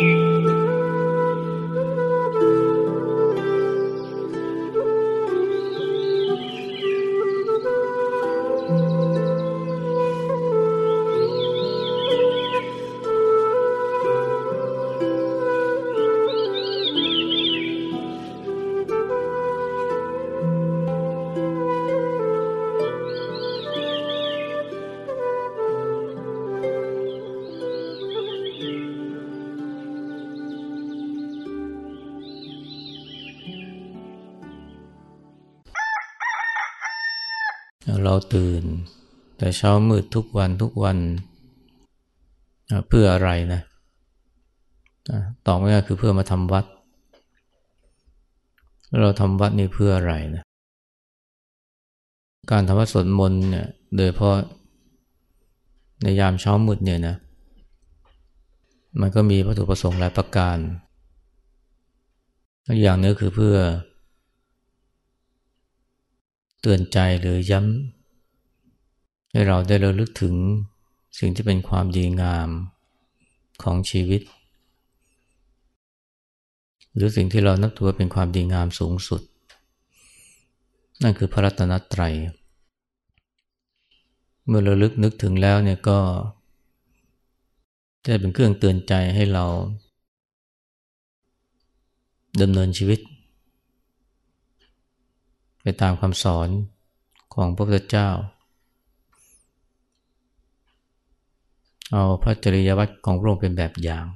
เแต่เช้ามืดทุกวันทุกวันเพื่ออะไรนะตอบง่ายคือเพื่อมาทำวัด เราทำวัดนี่เพื่ออะไรนะการทำวัดสวดมนต์เนี่ยโดยเพราะในยามเช้ามืดเนี่ยนะ มันก็มีวัตถุประสงค์หลายประการอย่างนึงคือเพื่อ เตือนใจหรือย้ำ ให้เราได้ระลึกถึงสิ่งที่เป็นความดีงามของชีวิต หรือสิ่งที่เรานับถือว่าเป็นความดีงามสูงสุด นั่นคือพระรัตนตรัย เมื่อเราลึกนึกถึงแล้วเนี่ยก็จะเป็นเครื่องเตือนใจให้เราดำเนินชีวิต ไปตามคำสอนของพระพุทธเจ้า เอาพระจริยวัตรของพระองค์เป็นแบบอย่าง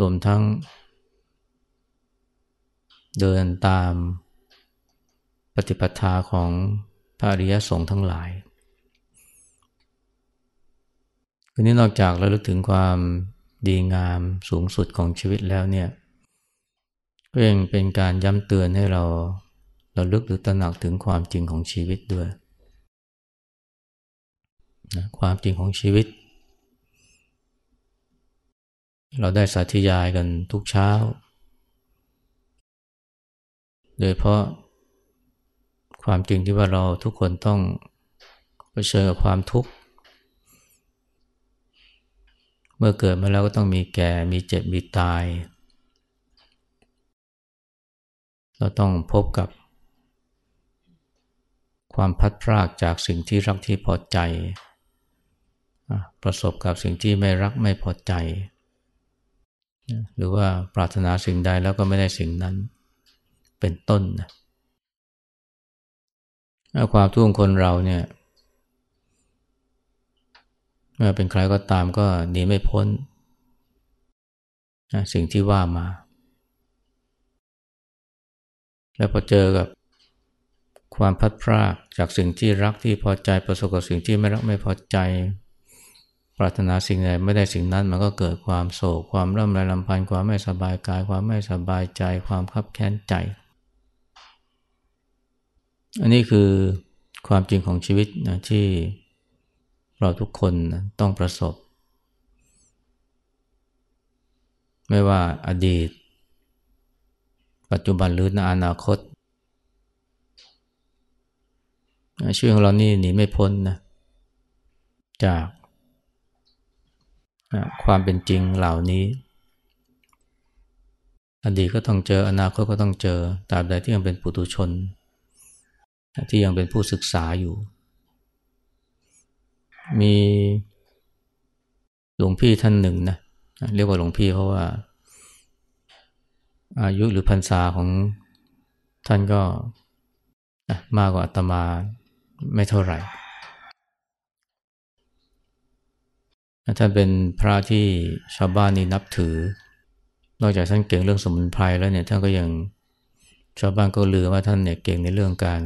รวมทั้ง เดินตามปฏิปทาของพระอริยสงฆ์ทั้งหลายคือนี้นอกจากเราลึกถึงความดีงามสูงสุดของชีวิตแล้วเนี่ยก็ยังเป็นการย้ำเตือนให้เราเราลึกหรือตระหนักถึงความจริงของชีวิตด้วย นะความจริงของชีวิต เราได้สาธยายกันทุกเช้า โดยเพราะความจริงที่ว่าเราทุกคนต้องเผชิญกับความทุกข์ เมื่อเกิดมาแล้วก็ต้องมีแก่ มีเจ็บ มีตาย เราต้องพบกับความพัดพรากจากสิ่งที่รักที่พอใจ ประสบกับสิ่งที่ไม่รักไม่พอใจ หรือว่าปรารถนาสิ่งใดแล้วก็ไม่ได้สิ่งนั้นเป็นต้นนะความทุกข์ของคนเราเนี่ยเมื่อเป็นใครก็ตามก็หนีไม่พ้น สิ่งที่ว่ามา แล้วพอเจอกับความพัดพรากจากสิ่งที่รักที่พอใจประสบกับสิ่งที่ไม่รักไม่พอใจ ปรารถนาสิ่งใดไม่ได้สิ่งนั้นมันก็เกิดความโศก ความร่ำไรลำพันธ์ความไม่สบายกาย ความไม่สบายใจ ความคับแค้นใจ อันนี้คือความจริงของชีวิตนะที่เราทุกคนนะต้องประสบ ไม่ว่าอดีต ปัจจุบันหรือในอนาคตชีวิตของเรานี่หนีไม่พ้นนะจาก ความเป็นจริงเหล่านี้อดีตก็ต้องเจออนาคตก็ต้องเจอตราบใดที่ยังเป็นปุถุชน ที่ยังเป็นผู้ศึกษาอยู่ มีหลวงพี่ท่านหนึ่งนะเรียกว่าหลวงพี่เพราะว่า อายุหรือพรรษาของท่านก็มากกว่าอาตมาไม่เท่าไหร่ ท่านเป็นพระที่ชาวบ้านนี่นับถือ นอกจากท่านเก่งเรื่องสมุนไพรแล้วเนี่ยท่านก็ยังชาวบ้านก็ลือว่าท่านเนี่ยเก่งในเรื่องการ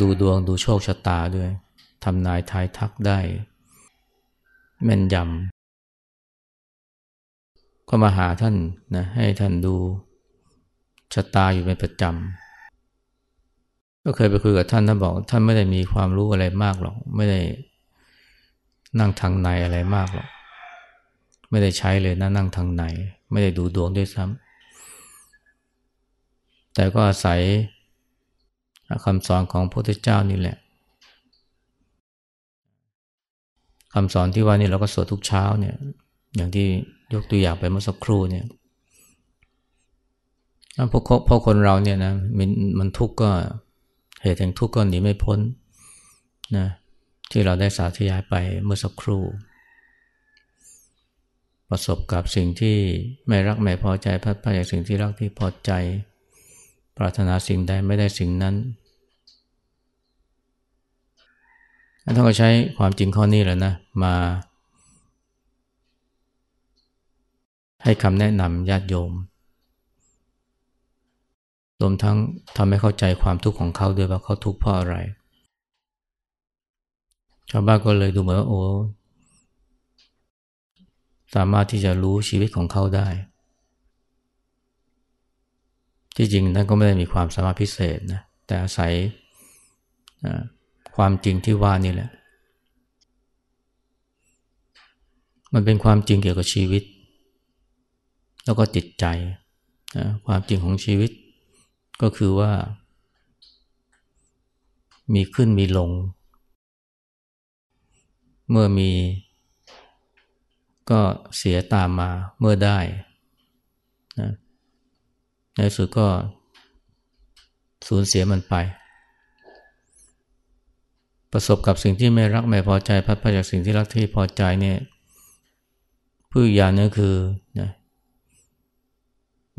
ดูดวงดูโชคชะตาด้วยทำนายทายทักได้ แม่นยำก็มาหาท่านนะให้ท่านดูชะตาอยู่เป็นประจำก็เคยไปคุยกับท่านท่านบอก ท่านไม่ได้มีความรู้อะไรมากหรอกไม่ได้ นั่งทางในอะไรมากหรอกไม่ได้ใช้เลยนะนั่งทางในไม่ได้ดูดวงด้วยซ้ำแต่ก็อาศัยคำสอนของพระพุทธเจ้านี่แหละคำสอนที่ว่านี่เราก็สวดทุกเช้าเนี่ย อย่างที่ยกตัวอย่างไปเมื่อสักครู่เนี่ยพราะเพราะคนเราเนี่ยนะมันมันทุกข์ก็เหตุแห่งทุกข์ก็หนีไม่พ้นนะ ที่เราได้สาธยายไปเมื่อสักครู่ ประสบกับสิ่งที่ไม่รักไม่พอใจพัดพาจากสิ่งที่รักที่พอใจ ปรารถนาสิ่งใดไม่ได้สิ่งนั้นท่านก็ใช้ความจริงข้อนี้แหละนะมา ให้คำแนะนำญาติโยมรวมทั้งทำให้เข้าใจความทุกข์ของเขาด้วยว่าเขาทุกข์เพราะอะไร ชาวบ้านก็เลยดูเหมือนว่าโอ้สามารถที่จะรู้ชีวิตของเขาได้ ที่จริงท่านก็ไม่ได้มีความสามารถพิเศษนะแต่อาศัยความจริงที่ว่านี่แหละ มันเป็นความจริงเกี่ยวกับชีวิต แล้วก็จิตใจความจริงของชีวิตก็คือว่า มีขึ้นมีลง เมื่อมี ก็เสียตามมาเมื่อได้นะในสุดก็สูญเสียมันไป ประสบกับสิ่งที่ไม่รักไม่พอใจพัดพาจากสิ่งที่รักที่พอใจเนี่ยผู้อย่างนี้คือนะ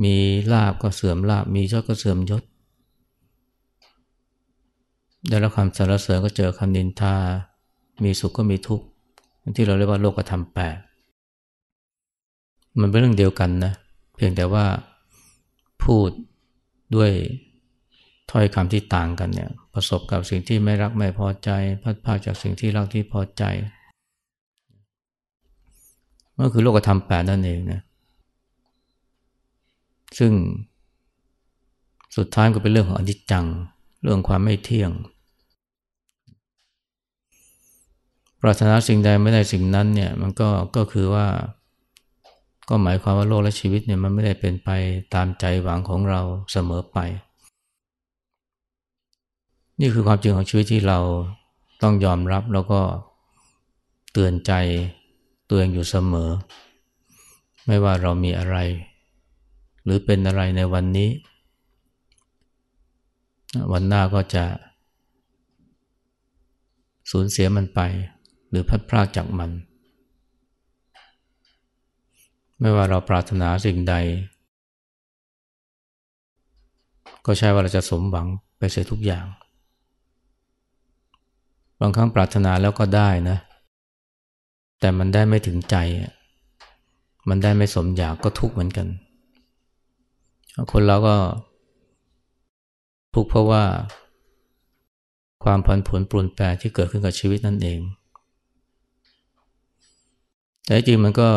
มีลาบก็เสื่อมลาบมียศก็เสื่อมยศได้รับคำสรรเสริญก็เจอคำนินทา มีสุขก็มีทุกข์ที่เราเรียกว่าโลกธรรมแปดมันเป็นเรื่องเดียวกันนะเพียงแต่ว่าพูดด้วยถ้อยคำที่ต่างกันเนี่ยประสบกับสิ่งที่ไม่รักไม่พอใจพัดพาจากสิ่งที่รักที่พอใจก็คือโลกธรรมแปดนั่นเองนะซึ่งสุดท้ายก็เป็นเรื่องของอนิจจัง เรื่องความไม่เที่ยง ปรารถนาสิ่งใดไม่ได้สิ่งนั้นเนี่ยมันก็ก็คือว่า ก็หมายความว่าโลกและชีวิตเนี่ยมันไม่ได้เป็นไปตามใจหวังของเราเสมอไป นี่คือความจริงของชีวิตที่เราต้องยอมรับแล้วก็เตือนใจตัวเองอยู่เสมอ ไม่ว่าเรามีอะไร หรือเป็นอะไรในวันนี้ วันหน้าก็จะสูญเสียมันไป หรือพัดพรากจากมัน ไม่ว่าเราปรารถนาสิ่งใด ก็ใช่ว่าเราจะสมหวังไปเสียทุกอย่าง บางครั้งปรารถนาแล้วก็ได้นะ แต่มันได้ไม่ถึงใจ มันได้ไม่สมอยากก็ทุกข์เหมือนกัน คนเราก็ทุกข์เพราะว่าความผันผวนปรุนแปรที่เกิดขึ้นกับชีวิตนั่นเอง แต่จริงมันก็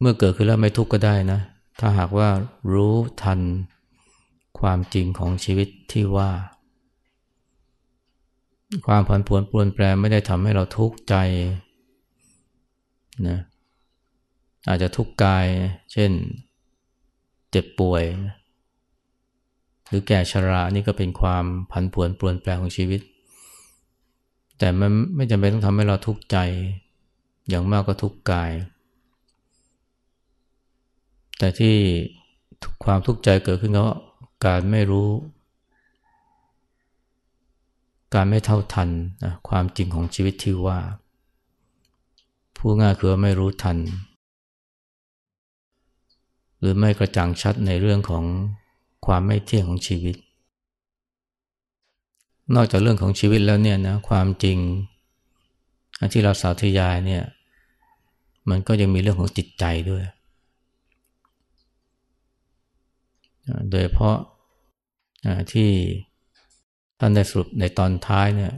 เมื่อเกิดขึ้นแล้วไม่ทุกข์ก็ได้นะ ถ้าหากว่ารู้ทันความจริงของชีวิตที่ว่า ความผันผวนปรวนแปรไม่ได้ทำให้เราทุกข์ใจนะอาจจะทุกข์กาย เช่น เจ็บป่วย หรือแก่ชรานี่ก็เป็นความผันผวนปรวนแปรของชีวิต แต่มันไม่จำเป็นต้องทำให้เราทุกข์ใจ อย่างมากก็ทุกข์กาย แต่ที่ความทุกข์ใจเกิดขึ้นเพราะการไม่รู้ การไม่เท่าทันนะความจริงของชีวิตที่ว่า ผู้ง่ายคือไม่รู้ทัน หรือไม่กระจ่างชัดในเรื่องของความไม่เที่ยงของชีวิต นอกจากเรื่องของชีวิตแล้วเนี่ยนะความจริงที่เราสาธยายเนี่ย มันก็ยังมีเรื่องของจิตใจด้วย โดยเพราะที่ท่านได้สรุปในตอนท้ายเนี่ย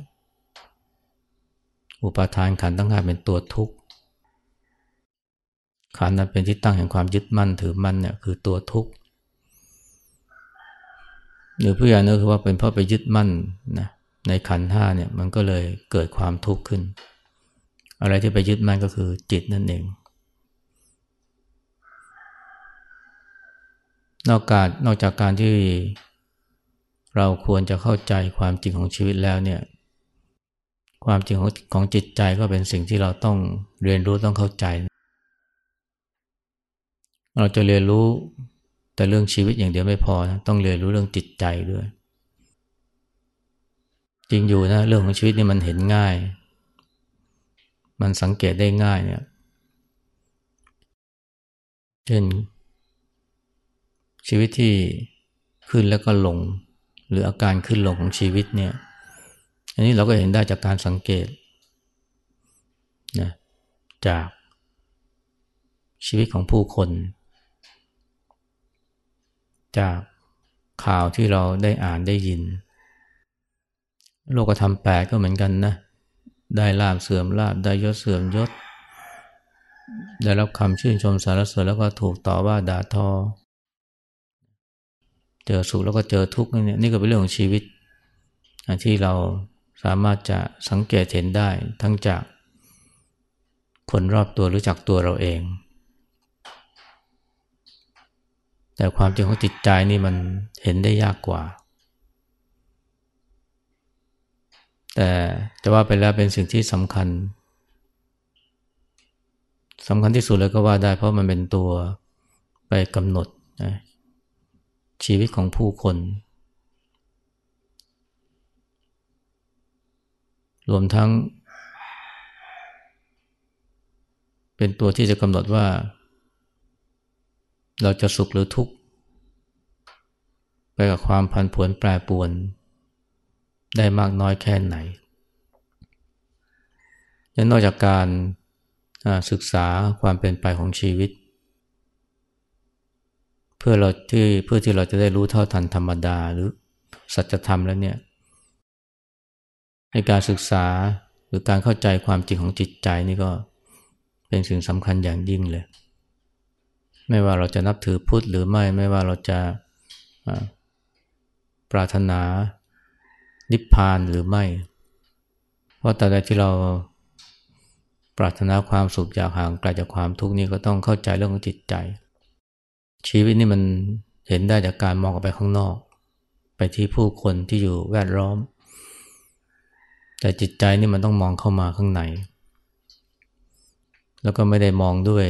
อุปาทานขันตั้งห้าเป็นตัวทุกข์ ขันนั้นเป็นที่ตั้งแห่งความยึดมั่นถือมั่นเนี่ยคือตัวทุกข์หรือผู้ใหญ่นึกคือว่าเป็นเพราะไปยึดมั่นนะในขันห้าเนี่ยมันก็เลยเกิดความทุกข์ขึ้น อะไรที่ไปยึดมั่นก็คือจิตนั่นเอง นอกจากนอกจากการที่เราควรจะเข้าใจความจริงของชีวิตแล้วเนี่ย ความจริงของของจิตใจก็เป็นสิ่งที่เราต้องเรียนรู้ต้องเข้าใจ เราจะเรียนรู้แต่เรื่องชีวิตอย่างเดียวไม่พอนะต้องเรียนรู้เรื่องจิตใจด้วย จริงอยู่นะเรื่องของชีวิตนี่มันเห็นง่าย มันสังเกตได้ง่ายเนี่ย เช่น ชีวิตที่ขึ้นแล้วก็ลง หรืออาการขึ้นลงของชีวิตเนี่ย อันนี้เราก็เห็นได้จากการสังเกตนะจากชีวิตของผู้คน จากข่าวที่เราได้อ่านได้ยิน โลกธรรมแปดก็เหมือนกันนะ ได้ลาบเสื่อมลาบได้ยศเสื่อมยศ ได้รับคำชื่นชมสารเสริญแล้วก็ถูกต่อว่าด่าทอ เจอสุขแล้วก็เจอทุกข์นี่นี่ก็เป็นเรื่องของชีวิต ที่เราสามารถจะสังเกตเห็นได้ทั้งจากคนรอบตัวหรือจากตัวเราเอง แต่ความจริงของจิตใจนี่มันเห็นได้ยากกว่า แต่จะว่าไปแล้วเป็นสิ่งที่สำคัญสำคัญที่สุดเลยก็ว่าได้ เพราะมันเป็นตัวไปกำหนดนะชีวิตของผู้คน รวมทั้ง เป็นตัวที่จะกำหนดว่า เราจะสุขหรือทุกข์ ไปกับความพันผวนแปรปวน ได้มากน้อยแค่ไหนและนอกจากการศึกษาความเป็นไปของชีวิต เพื่อเราที่เพื่อที่เราจะได้รู้เท่าทันธรรมดาหรือสัจธรรมแล้วเนี่ยให้การศึกษาหรือการเข้าใจความจริงของจิตใจนี่ก็เป็นสิ่งสำคัญอย่างยิ่งเลย ไม่ว่าเราจะนับถือพุทธหรือไม่ไม่ว่าเราจะปรารถนา นิพพานหรือไม่ เพราะแต่ใดที่เราปรารถนาความสุขจากห่างไกลจากความทุกข์นี่ก็ต้องเข้าใจเรื่องของจิตใจ ชีวิตนี่มันเห็นได้จากการมองออกไปข้างนอก ไปที่ผู้คนที่อยู่แวดล้อม แต่จิตใจนี่มันต้องมองเข้ามาข้างใน แล้วก็ไม่ได้มองด้วย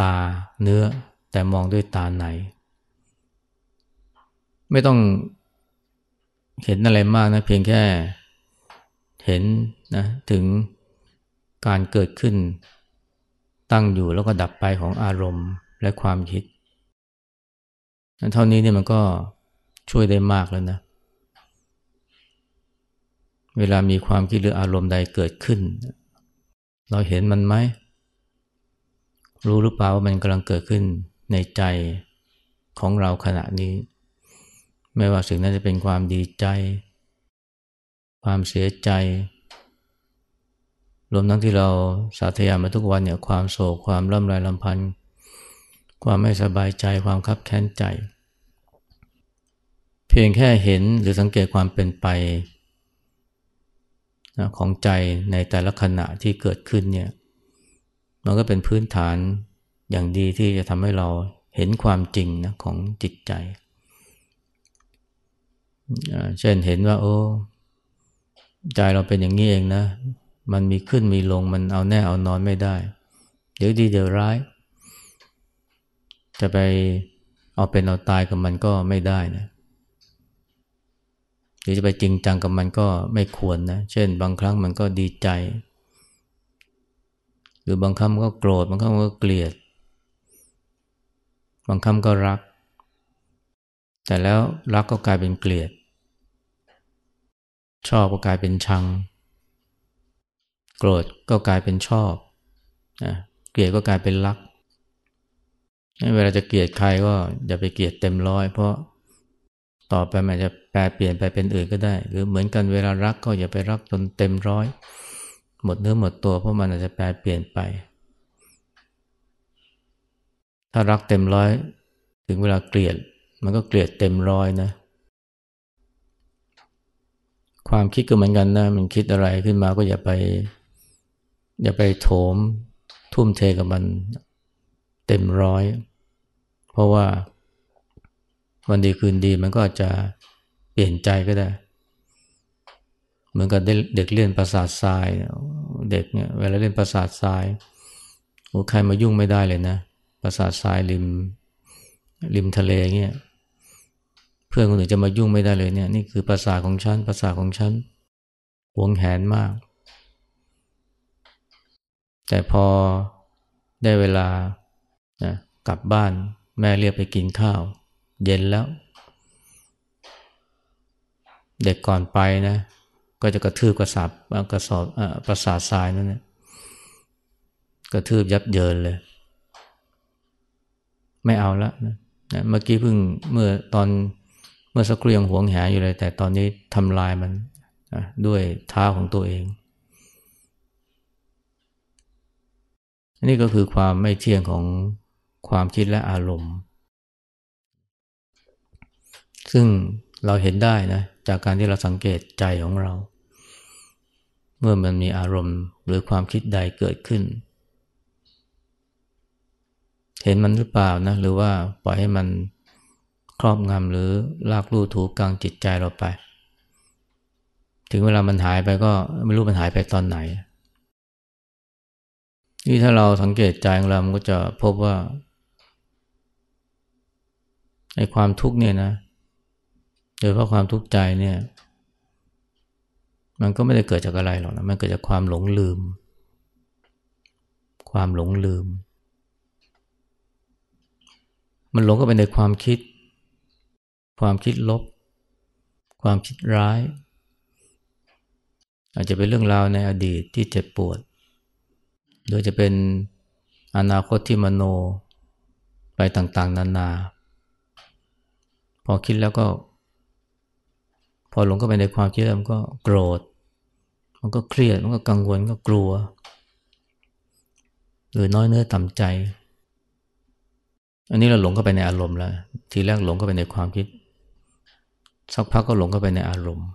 ตาเนื้อแต่มองด้วยตาในไม่ต้อง เห็นอะไรมากนะเพียงแค่เห็นนะถึงการเกิดขึ้น ตั้งอยู่แล้วก็ดับไปของอารมณ์และความคิดนั้นเท่านี้เนี่ยมันก็ช่วยได้มากแล้วนะ เวลามีความคิดหรืออารมณ์ใดเกิดขึ้น เราเห็นมันไหม รู้หรือเปล่าว่ามันกำลังเกิดขึ้นในใจของเราขณะนี้ ไม่ว่าสิ่งนั้นจะเป็นความดีใจ ความเสียใจ รวมทั้งที่เราสาธยายมาทุกวันเนี่ยความโศกความร่ำไรลำพันธ์ความไม่สบายใจความคับแค้นใจ เพียงแค่เห็นหรือสังเกตความเป็นไปของใจในแต่ละขณะที่เกิดขึ้นเนี่ยมันก็เป็นพื้นฐานอย่างดีที่จะทำให้เราเห็นความจริงนะของจิตใจ เช่นเห็นว่า โอ้ ใจเราเป็นอย่างนี้เองนะ มันมีขึ้นมีลงมันเอาแน่เอานอนไม่ได้ เดี๋ยวดีเดี๋ยวร้าย จะไปเอาเป็นเอาตายกับมันก็ไม่ได้นะหรือจะไปจริงจังกับมันก็ไม่ควรนะ เช่น บางครั้งมันก็ดีใจ หรือบางคำก็โกรธบางคำก็เกลียด บางคำก็รัก แต่แล้วรักก็กลายเป็นเกลียด ชอบก็กลายเป็นชัง โกรธก็กลายเป็นชอบนะเกลียดก็กลายเป็นรัก เวลาจะเกลียดใครก็อย่าไปเกลียดเต็มร้อย เพราะต่อไปมันจะแปลเปลี่ยนไปเป็นอื่นก็ได้ หรือเหมือนกันเวลารักก็อย่าไปรักจนเต็มร้อย หมดเนื้อหมดตัวเพราะมันอาจจะแปลเปลี่ยนไป ถ้ารักเต็มร้อย ถึงเวลาเกลียด มันก็เกลียดเต็มร้อยนะ ความคิดก็เหมือนกันนะ มันคิดอะไรขึ้นมาก็อย่าไป อย่าไปโถม ทุ่มเทกับมันเต็มร้อย เพราะว่าวันดีคืนดีมันก็อาจจะเปลี่ยนใจก็ได้ เหมือนกับเด็กเล่นประสาททราย เด็กเนี่ยเวลาเล่นประสาททรายโอ้ใครมายุ่งไม่ได้เลยนะ ประสาททรายริมริมทะเลเงี้ย พื่อนคนอื่นจะมายุ่งไม่ได้เลยเนี่ยนี่คือภาษาของฉันภาษาของฉันหวงแหนมาก แต่พอได้เวลานะกลับบ้านแม่เรียกไปกินข้าว เย็นแล้ว เด็กก่อนไปนะ ก็จะกระทืบกระสับกระสอบประสาทรายนั่นนะกระทืบยับเยินเลย ไม่เอาละนะเมื่อกี้เพิ่งเมื่อตอน มื่อสักครู่ยังหวงแหอยู่เลย แต่ตอนนี้ทำลายมันด้วยเท้าของตัวเองอันนี้ก็คือความไม่เที่ยงของความคิดและอารมณ์ ซึ่งเราเห็นได้นะจากการที่เราสังเกตใจของเรา เมื่อมันมีอารมณ์หรือความคิดใดเกิดขึ้น เห็นมันหรือเปล่านะหรือว่าปล่อยให้มัน ครอบงำหรือลากลู่ถูกลางจิตใจเราไป ถึงเวลามันหายไปก็ไม่รู้มันหายไปตอนไหน นี่ถ้าเราสังเกตใจของเรามันก็จะพบว่าไอ้ความทุกข์เนี่ยนะ โดยเพราะความทุกข์ใจเนี่ย มันก็ไม่ได้เกิดจากอะไรหรอกนะ มันเกิดจากความหลงลืม ความหลงลืม มันหลงก็ไปในความคิด ความคิดลบ ความคิดร้าย อาจจะเป็นเรื่องราวในอดีตที่เจ็บปวดหรือจะเป็นอนาคตที่มโนไปต่างๆ นานา พอคิดแล้วก็ พอหลงก็ไปในความคิดมันก็โกรธ มันก็เครียด มันก็กังวลก็กลัว หรือน้อยเนื้อต่ำใจ อันนี้เราหลงเข้าไปในอารมณ์แล้ว ทีแรกหลงเข้าไปในความคิด สักพักก็หลงเข้าไปในอารมณ์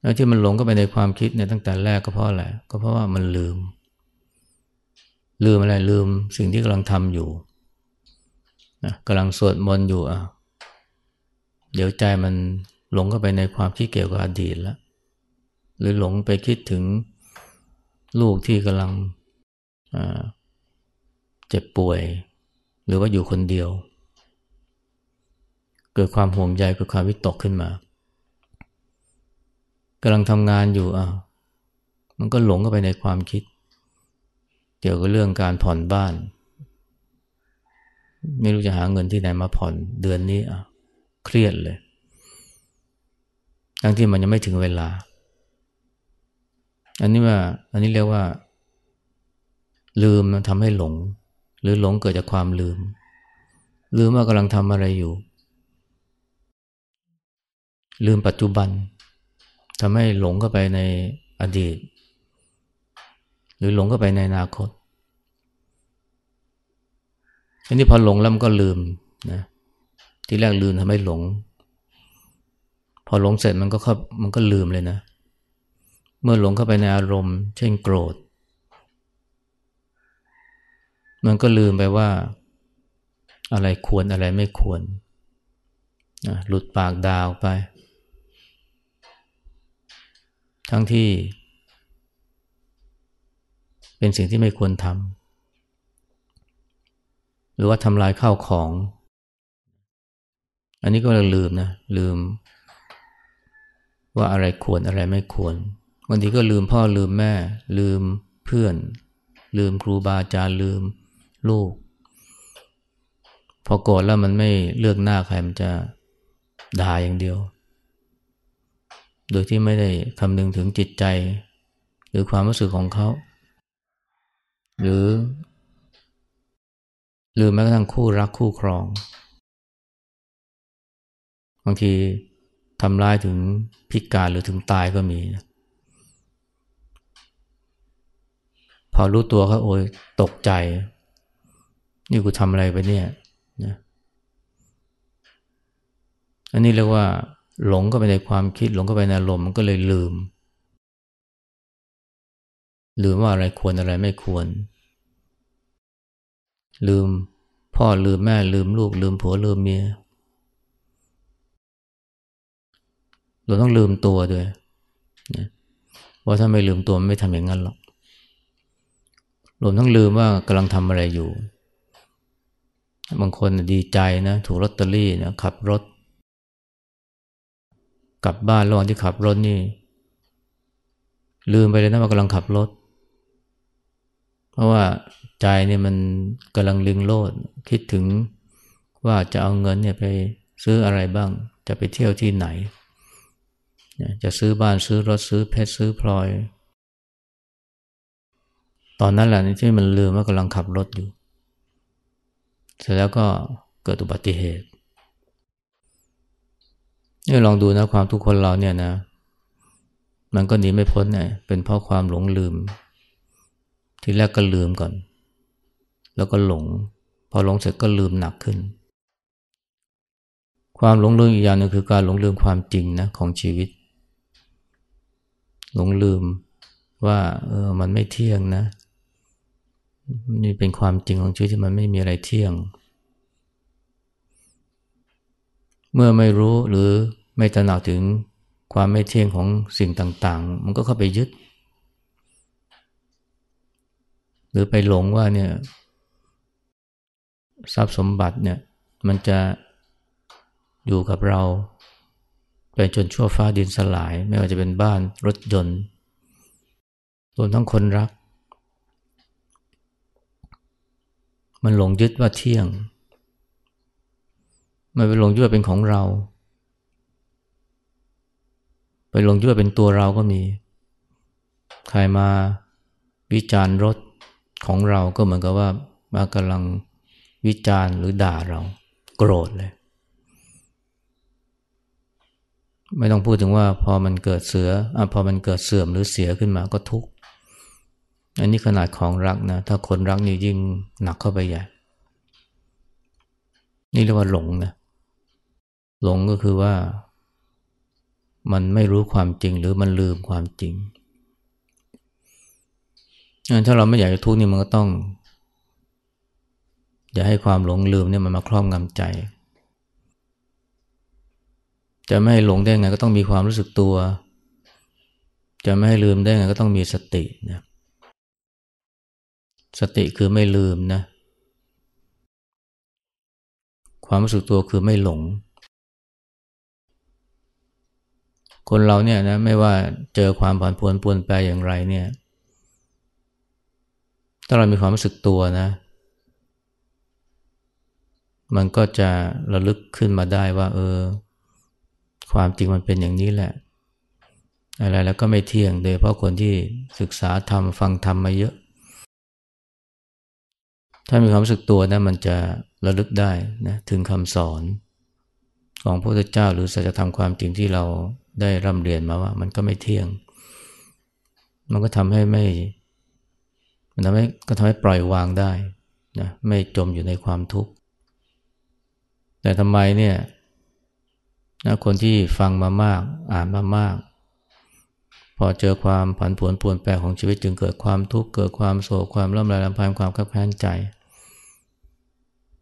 แล้วที่มันหลงเข้าไปในความคิดเนี่ยตั้งแต่แรกก็เพราะอะไรก็เพราะว่ามันลืม ลืมอะไรลืมสิ่งที่กำลังทำอยู่นะกำลังสวดมนต์อยู่อะเดี๋ยวใจมันหลงเข้าไปในความคิดเกี่ยวกับอดีตแล้วหรือหลงไปคิดถึงลูกที่กำลังเจ็บป่วย หรือว่าอยู่คนเดียว กิดความห่วงใยเกิดความวิตกขึ้นมากำลังทำงานอยู่อะมันก็หลงเข้าไปในความคิด เกี่ยวกับเรื่องการผ่อนบ้าน ไม่รู้จะหาเงินที่ไหนมาผ่อนเดือนนี้อะเครียดเลย ทั้งที่มันยังไม่ถึงเวลา อันนี้ว่า อันนี้เรียกว่า ลืมมันทำให้หลง หรือหลงเกิดจากความลืม ลืมว่ากำลังทำอะไรอยู่ ลืมปัจจุบันทำให้หลงเข้าไปในอดีต หรือหลงเข้าไปในอนาคตอันนี้พอหลงแล้วมันก็ลืมนะที่แรกลืมทำให้หลง พอหลงเสร็จมันก็เข้ามันก็ลืมเลยนะ เมื่อหลงเข้าไปในอารมณ์ เช่นโกรธ มันก็ลืมไปว่า อะไรควรอะไรไม่ควรหลุดปากดาวไป ทั้งที่ เป็นสิ่งที่ไม่ควรทำหรือว่าทำลายข้าวของ อันนี้ก็ลืมนะ ลืม ว่าอะไรควรอะไรไม่ควรบางทีก็ลืมพ่อลืมแม่ ลืมเพื่อน ลืมครูบาอาจารย์ลืมลูก พอโกรธแล้วมันไม่เลือกหน้าใครมันจะด่าอย่างเดียว โดยที่ไม่ได้คำนึงถึงจิตใจ หรือความรู้สึกของเขา หรือ หรือแม้กระทั่งคู่รักคู่ครองบางทีทำร้ายถึงพิการหรือถึงตายก็มี พอรู้ตัวเขาโอยตกใจ นี่กูทำอะไรไปเนี่ยนะอันนี้เรียกว่า หลงก็ไปในความคิดหลงก็ไปในอารมณ์มันก็เลยลืม ลืมว่าอะไรควรอะไรไม่ควร ลืมพ่อลืมแม่ลืมลูกลืมผัวลืมเมียเราต้องลืมตัวด้วยนะว่าถ้าไม่ลืมตัวไม่ทำอย่างนั้นหรอกรวมทั้งลืมว่ากำลังทำอะไรอยู่ บางคนดีใจนะ ถูกลอตเตอรี่นะขับรถ กลับบ้านระหว่างที่ขับรถนี่ ลืมไปเลยนะว่ากำลังขับรถ เพราะว่าใจเนี่ยมันกำลังลิงโลด คิดถึงว่าจะเอาเงินเนี่ยไปซื้ออะไรบ้าง จะไปเที่ยวที่ไหน จะซื้อบ้านซื้อรถซื้อเพชรซื้อพลอย ตอนนั้นแหละที่มันลืมว่ากำลังขับรถอยู่ เสร็จแล้วก็เกิดอุบัติเหตุ นี่ลองดูนะความทุกคนเราเนี่ยนะ มันก็หนีไม่พ้นเนี่ยเป็นเพราะความหลงลืม ทีแรกก็ลืมก่อน แล้วก็หลง พอหลงเสร็จก็ลืมหนักขึ้น ความหลงลืมอีกอย่างนึงคือการหลงลืมความจริงนะของชีวิต หลงลืมว่าเออมันไม่เที่ยงนะนี่เป็นความจริงของชีวิตที่มันไม่มีอะไรเที่ยง เมื่อไม่รู้หรือไม่ตระหนักถึงความไม่เที่ยงของสิ่งต่างๆ มันก็เข้าไปยึด หรือไปหลงว่าเนี่ยทรัพย์สมบัติเนี่ยมันจะอยู่กับเรา ไปจนชั่วฟ้าดินสลาย ไม่ว่าจะเป็นบ้านรถยนต์รวมทั้งคนรัก มันหลงยึดว่าเที่ยง มันไปหลงยึดว่าเป็นของเรา ไปหลงยึดว่าเป็นตัวเราก็มี ใครมาวิจารณ์รถของเราก็เหมือนกับว่ามากำลังวิจารณ์หรือด่าเราโกรธเลย ไม่ต้องพูดถึงว่าพอมันเกิดเสืออพอมันเกิดเสื่อมหรือเสียขึ้นมาก็ทุกข์อันนี้ขนาดของรักนะ ถ้าคนรักนี่ยิ่งหนักเข้าไปใหญ่ นี่เรียกว่าหลงนะ หลงก็คือว่า มันไม่รู้ความจริงหรือมันลืมความจริงถ้าเราไม่อยากจะทุกข์นี่มันก็ต้อง อย่าให้ความหลงลืมเนี่ยมันมาครอบงำใจ จะไม่ให้หลงได้ไงก็ต้องมีความรู้สึกตัว จะไม่ให้ลืมได้ไงก็ต้องมีสตินะสติคือไม่ลืมนะ ความรู้สึกตัวคือไม่หลง คนเราเนี่ยนะไม่ว่าเจอความผันผวนปวนแปรอย่างไรเนี่ย ถ้าเรามีความรู้สึกตัวนะ มันก็จะระลึกขึ้นมาได้ว่า เออ ความจริงมันเป็นอย่างนี้แหละ อะไรแล้วก็ไม่เที่ยงโดยเพราะคนที่ศึกษาธรรมฟังธรรมมาเยอะ ถ้ามีความรู้สึกตัวนะมันจะระลึกได้นะถึงคำสอนของพระพุทธเจ้าหรือสัจธรรมความจริงที่เรา ได้ร่ำเรียนมาว่า มันก็ไม่เที่ยง มันก็ทำให้ไม่ มันทำให้ก็ทำให้ปล่อยวางได้นะไม่จมอยู่ในความทุกข์ แต่ทำไมเนี่ยนะคนที่ฟังมามาก อ่านมามาก พอเจอความผันผวนปวนแปรของชีวิตจึงเกิดความทุกข์เกิดความโศกความร่ำไรรำพันความขับแค้นใจ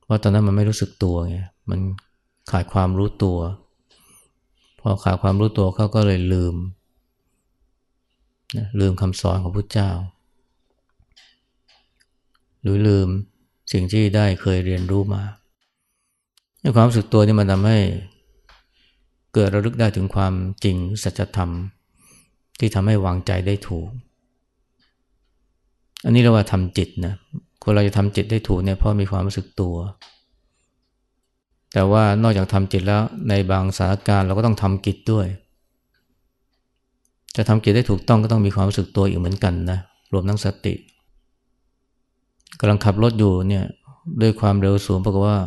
เพราะตอนนั้นมันไม่รู้สึกตัวไงมันขาดความรู้ตัว อขาดความรู้ตัวเขาก็เลยลืมลืมคำสอนของพระเจ้า หรือลืมสิ่งที่ได้เคยเรียนรู้มาความรู้สึกตัวนี่มันทำให้เกิดระลึกได้ถึงความจริงสัจธรรม ที่ทำให้วางใจได้ถูก อันนี้เราว่าทำจิตนะคนเราจะทำจิตได้ถูกเนี่ยเพราะมีความรู้สึกตัว แต่ว่านอกจากทำจิตแล้วในบางสถานการณ์เราก็ต้องทำกิจด้วย จะทำกิจได้ถูกต้องก็ต้องมีความรู้สึกตัวอีกเหมือนกันนะรวมทั้งสติกำลังขับรถอยู่เนี่ยด้วยความเร็วสูงปรากฏว่า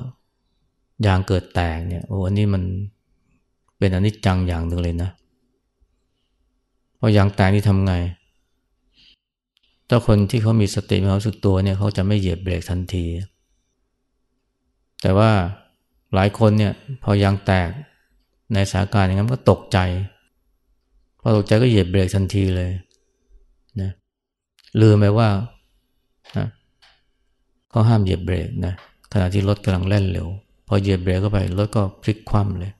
ยางเกิดแตกเนี่ยโอ้อันนี้มันเป็นอนิจจังอย่างหนึ่งเลยนะเพราะอยางแตกนี่ทำไง ถ้าคนที่เขามีสติมีความรู้สึกตัวเนี่ยเขาจะไม่เหยียบเบรกทันที แต่ว่า หลายคนเนี่ยพอยางแตกในสถานการณ์อย่างนั้นก็ตกใจ พอตกใจก็เหยียบเบรกทันทีเลยนะลืมไปว่านะเขาห้ามเหยียบเบรกนะขณะที่รถกำลังเล่นเร็ว พอเหยียบเบรกเข้าไปรถก็พลิกคว่ำเลย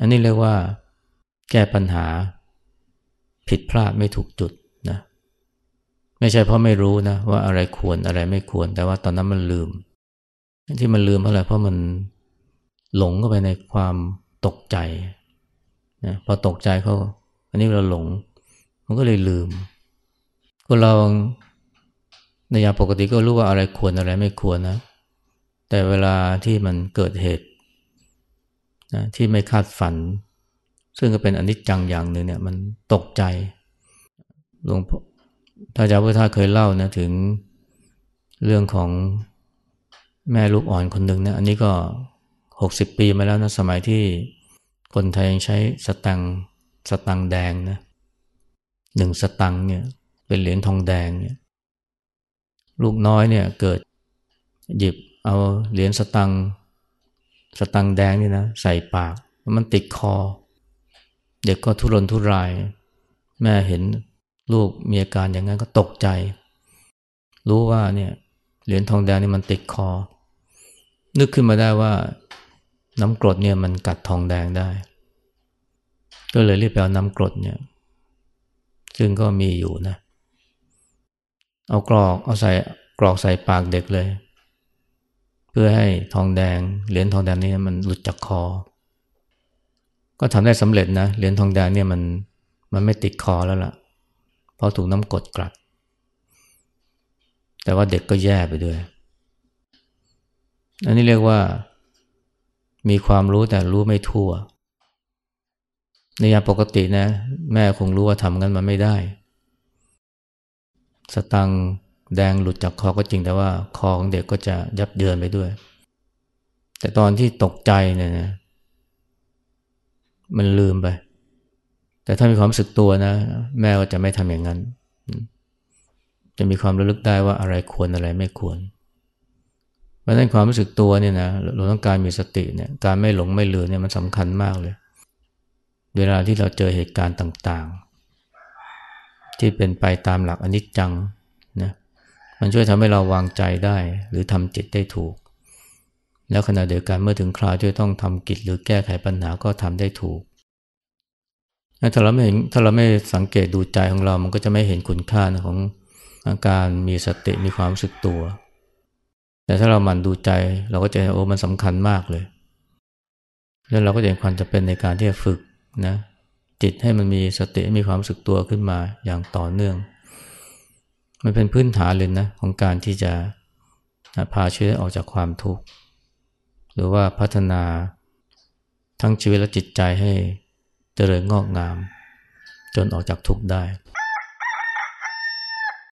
อันนี้เรียกว่าแก้ปัญหาผิดพลาดไม่ถูกจุดนะไม่ใช่เพราะไม่รู้นะว่าอะไรควรอะไรไม่ควร แต่ว่าตอนนั้นมันลืม ที่มันลืมเพราะอะไรเพราะมัน หลงเข้าไปในความตกใจนะพอตกใจเขาอันนี้เราหลง มันก็เลยลืม ก็เราในยาปกติก็รู้ว่าอะไรควรอะไรไม่ควรนะ แต่เวลาที่มันเกิดเหตุนะที่ไม่คาดฝัน ซึ่งก็เป็นอนิจจังอย่างหนึ่งเนี่ยมันตกใจหลวงพ่อท่านอาจารย์พุทธาเคยเล่านะถึงเรื่องของแม่ลูกอ่อนคนหนึ่งนะอันนี้ก็ หกสิบปีมาแล้วนะสมัยที่คนไทยยังใช้สตังสตังแดงนะหนึ่งสตังเนี่ยเป็นเหรียญทองแดงเนี่ยลูกน้อยเนี่ยเกิดหยิบเอาเหรียญสตังสตังแดงนี่นะใส่ปากมันติดคอ เด็กก็ทุรนทุราย แม่เห็นลูกมีอาการอย่างนั้นก็ตกใจ รู้ว่าเนี่ยเหรียญทองแดงนี่มันติดคอ นึกขึ้นมาได้ว่า น้ำกรดเนี่ยมันกัดทองแดงได้ ก็เลยรีบไปเอาน้ำกรดเนี่ย ซึ่งก็มีอยู่นะ เอากรอกเอาใส่กรอกใส่ปากเด็กเลย เพื่อให้ทองแดง เหรียญทองแดงนี่มันหลุดจากคอ ก็ทำได้สำเร็จนะ เหรียญทองแดงเนี่ยมันมันไม่ติดคอแล้วล่ะ เพราะถูกน้ำกรดกัด แต่ว่าเด็กก็แย่ไปด้วย อันนี้เรียกว่า มีความรู้แต่รู้ไม่ทั่ว ในยามปกตินะ แม่คงรู้ว่าทำงั้นมันไม่ได้ สตังแดงหลุดจากคอก็จริงแต่ว่า คอของเด็กก็จะยับเยินไปด้วย แต่ตอนที่ตกใจเนี่ยนะมันลืมไป แต่ถ้ามีความสึกตัวนะ แม่ก็จะไม่ทำอย่างนั้น จะมีความระลึกได้ว่าอะไรควรอะไรไม่ควร เพราะนั้นความรู้สึกตัวเนี่ยนะเราต้องการมีสติเนี่ยการไม่หลงไม่ลืมเนี่ยมันสำคัญมากเลย เวลาที่เราเจอเหตุการณ์ต่างๆ ที่เป็นไปตามหลักอนิจจังนะมันช่วยทำให้เราวางใจได้ หรือทำจิตได้ถูก แล้วขณะเดียวกันเมื่อถึงคราวที่ต้องทำกิจหรือแก้ไขปัญหาก็ทำได้ถูกถ้าเราไม่เห็นถ้าเราไม่สังเกตดูใจของเรา มันก็จะไม่เห็นคุณค่าของอาการมีสติมีความรู้สึกตัว แต่ถ้าเราหมั่นดูใจเราก็จะโอ้มันสำคัญมากเลย แล้วเราก็จะเห็นความจะเป็นในการที่จะฝึกนะจิตให้มันมีสติมีความรู้สึกตัวขึ้นมาอย่างต่อเนื่อง มันเป็นพื้นฐานเลยนะของการที่จะพาชีวิตออกจากความทุกข์หรือว่าพัฒนาทั้งชีวิตและจิตใจให้เจริญงอกงาม จนออกจากทุกข์ได้